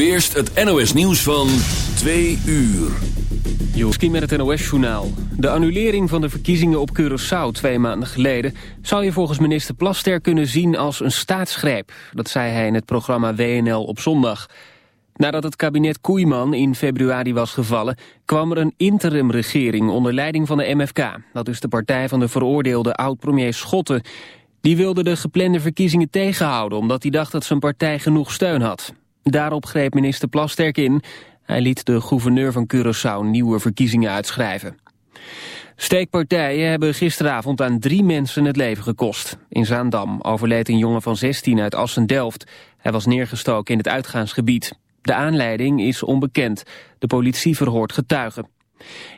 eerst het NOS nieuws van 2 uur. Joski met het NOS-journaal. De annulering van de verkiezingen op Curaçao twee maanden geleden... zou je volgens minister Plaster kunnen zien als een staatsgreep. Dat zei hij in het programma WNL op zondag. Nadat het kabinet Koeiman in februari was gevallen... kwam er een interimregering onder leiding van de MFK. Dat is de partij van de veroordeelde oud-premier Schotten... Die wilde de geplande verkiezingen tegenhouden... omdat hij dacht dat zijn partij genoeg steun had. Daarop greep minister Plasterk in. Hij liet de gouverneur van Curaçao nieuwe verkiezingen uitschrijven. Steekpartijen hebben gisteravond aan drie mensen het leven gekost. In Zaandam overleed een jongen van 16 uit Assen-Delft. Hij was neergestoken in het uitgaansgebied. De aanleiding is onbekend. De politie verhoort getuigen.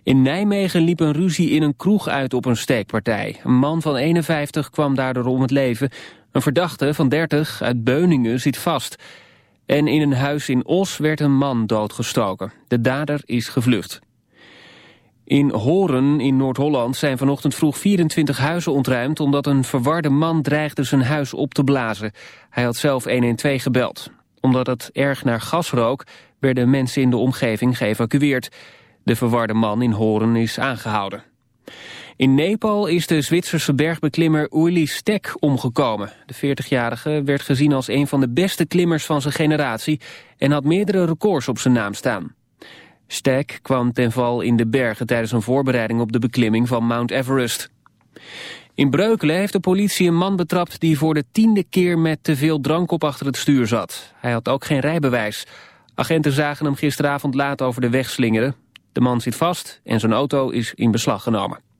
In Nijmegen liep een ruzie in een kroeg uit op een steekpartij. Een man van 51 kwam daardoor om het leven. Een verdachte van 30 uit Beuningen zit vast. En in een huis in Os werd een man doodgestoken. De dader is gevlucht. In Horen in Noord-Holland zijn vanochtend vroeg 24 huizen ontruimd... omdat een verwarde man dreigde zijn huis op te blazen. Hij had zelf 112 gebeld. Omdat het erg naar gas rook, werden mensen in de omgeving geëvacueerd. De verwarde man in Horen is aangehouden. In Nepal is de Zwitserse bergbeklimmer Uli Stek omgekomen. De 40-jarige werd gezien als een van de beste klimmers van zijn generatie... en had meerdere records op zijn naam staan. Stek kwam ten val in de bergen tijdens een voorbereiding op de beklimming van Mount Everest. In Breukelen heeft de politie een man betrapt die voor de tiende keer met te veel drank op achter het stuur zat. Hij had ook geen rijbewijs. Agenten zagen hem gisteravond laat over de weg slingeren. De man zit vast en zijn auto is in beslag genomen.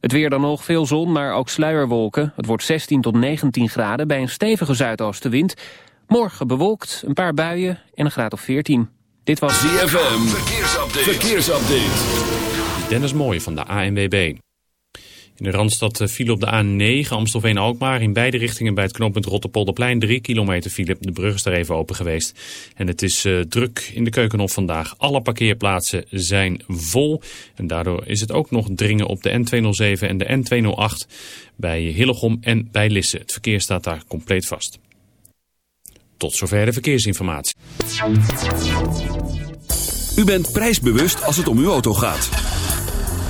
Het weer dan nog, veel zon, maar ook sluierwolken. Het wordt 16 tot 19 graden bij een stevige zuidoostenwind. Morgen bewolkt, een paar buien en een graad of 14. Dit was ZFM, verkeersupdate. verkeersupdate. Dennis Mooij van de ANWB. In de Randstad eh, file op de A9 Amstelveen-Alkmaar. In beide richtingen bij het knooppunt Rotterpolderplein 3 kilometer file. De brug is er even open geweest. En het is uh, druk in de Keukenhof vandaag. Alle parkeerplaatsen zijn vol. En daardoor is het ook nog dringen op de N207 en de N208 bij Hillegom en bij Lisse. Het verkeer staat daar compleet vast. Tot zover de verkeersinformatie. U bent prijsbewust als het om uw auto gaat.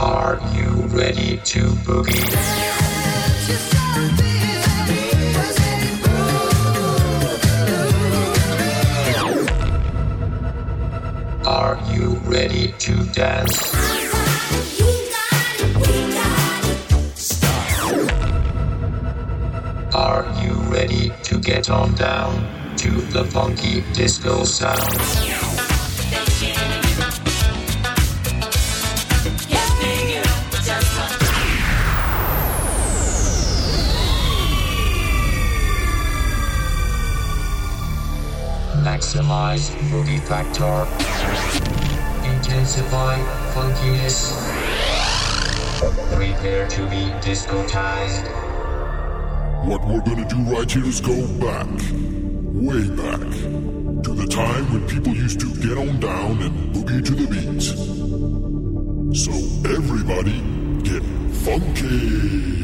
Are you ready to boogie? Are you ready to dance? Are you ready to get on down to the funky disco sound? Maximize movie factor. Intensify funkiness. Prepare to be discotized. What we're gonna do right here is go back, way back, to the time when people used to get on down and boogie to the beat. So everybody get funky.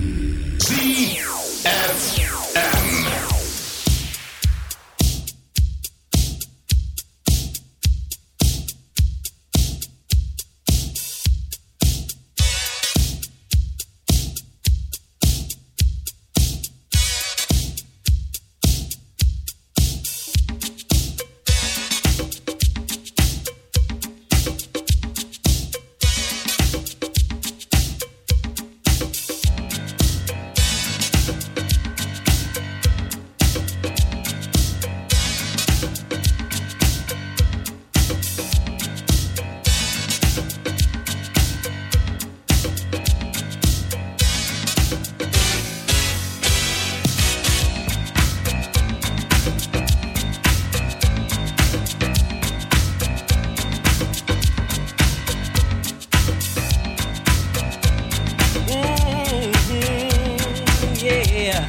Hey,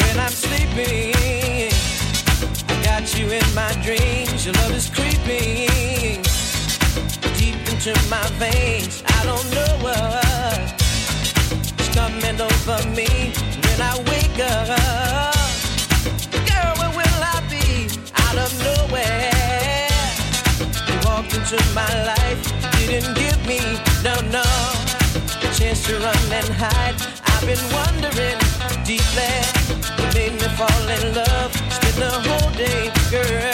when I'm sleeping, I got you in my dreams. Your love is creeping deep into my veins. I don't know what's coming over me when I wake up. Girl, where will I be? Out of nowhere, you walked into my life. Didn't give me no, no to run and hide. I've been wondering deeply. what made me fall in love. Spend the whole day, girl.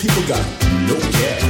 people got no care.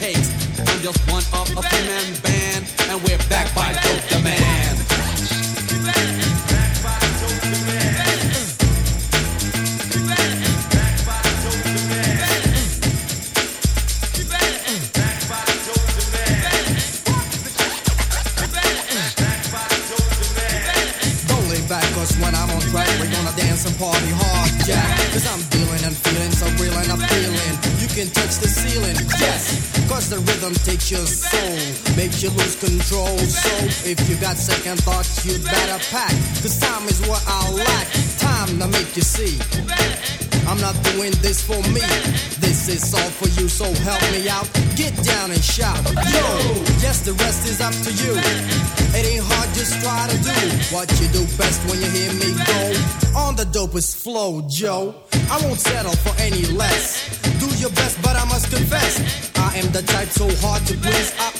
takes. I'm just one of a three-man band, if you got second thoughts, you'd better pack. Cause time is what I lack. Time to make you see. I'm not doing this for me. This is all for you, so help me out. Get down and shout. Yo, yes, the rest is up to you. It ain't hard, just try to do what you do best when you hear me go. On the dopest flow, Joe. I won't settle for any less. Do your best, but I must confess. I am the type so hard to please. I'm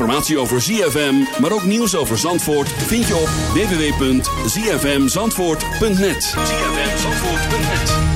Informatie over ZFM, maar ook nieuws over Zandvoort... vind je op www.zfmzandvoort.net. zfmzandvoort.net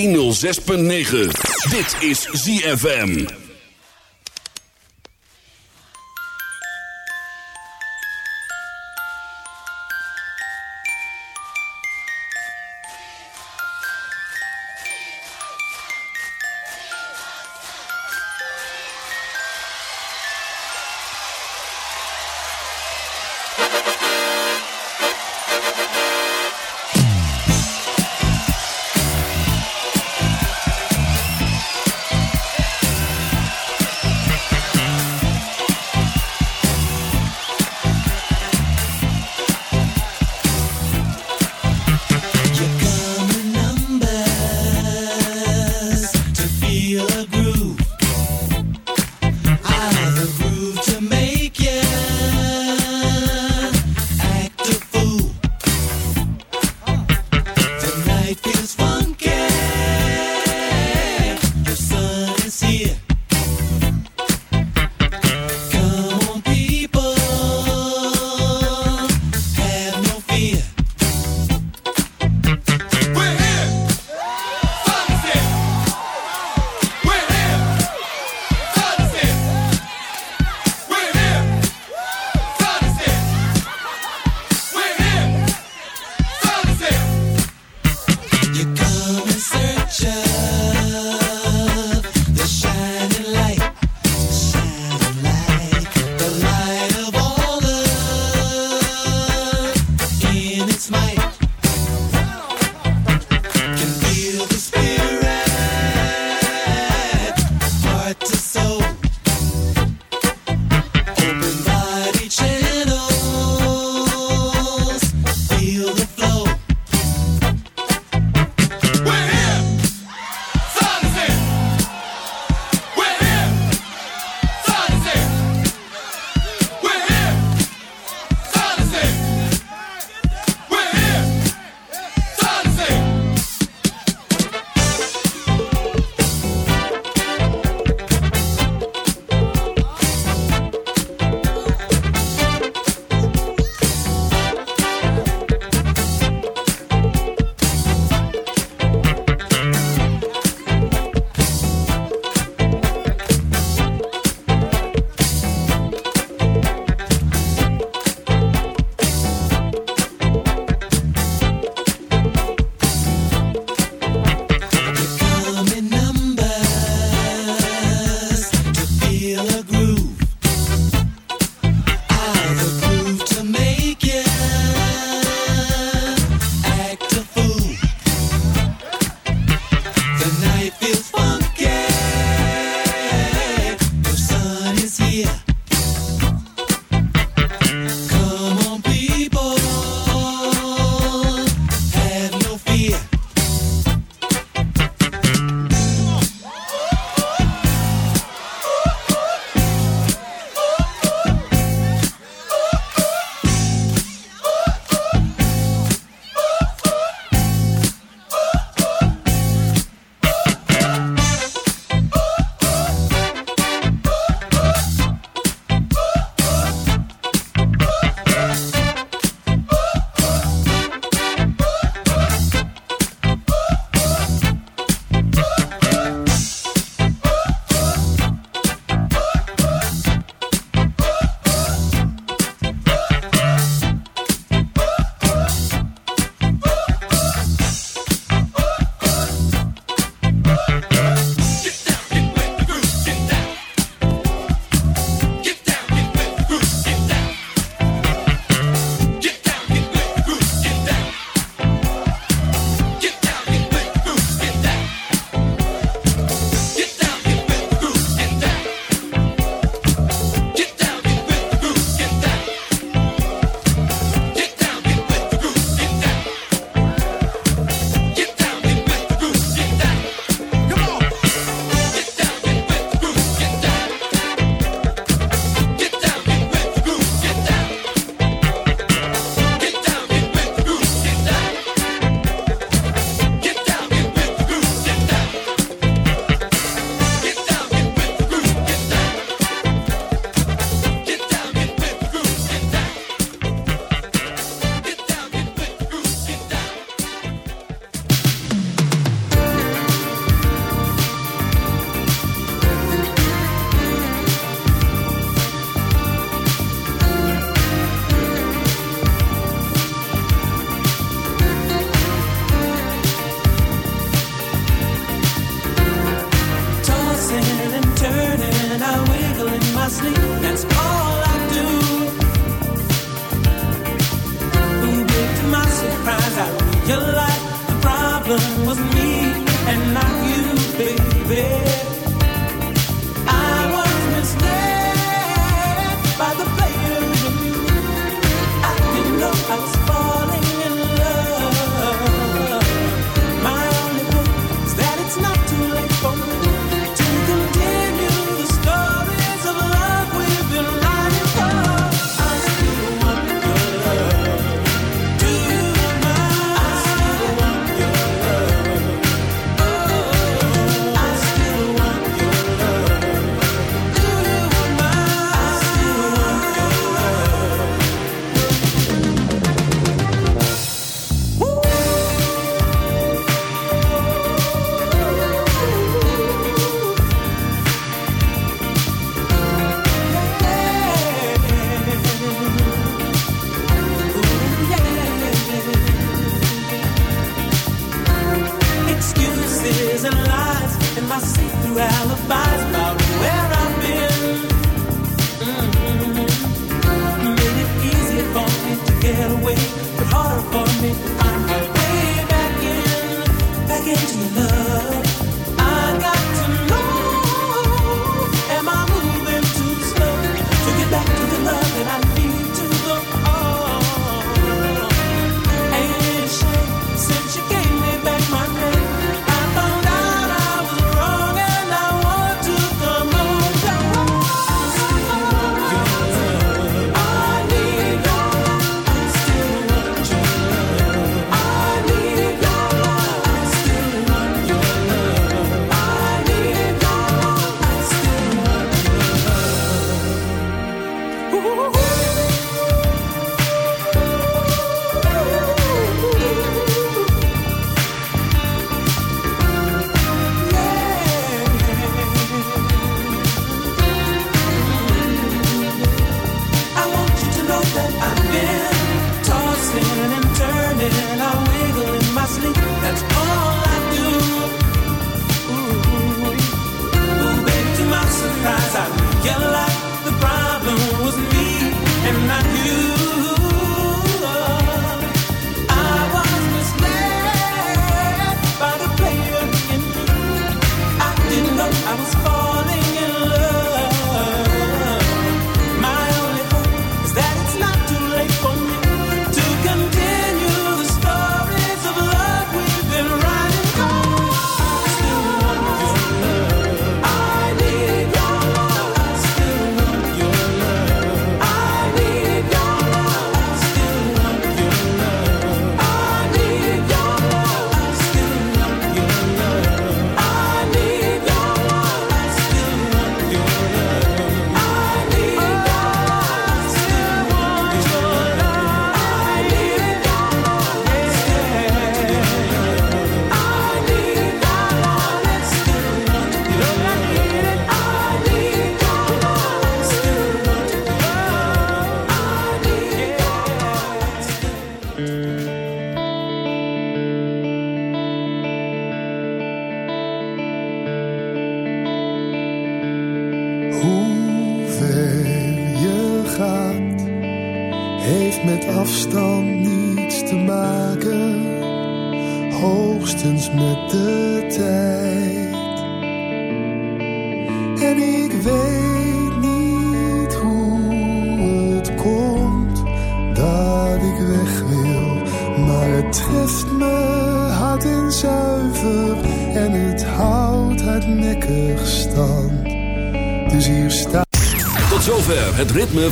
106.9. Dit is ZFM.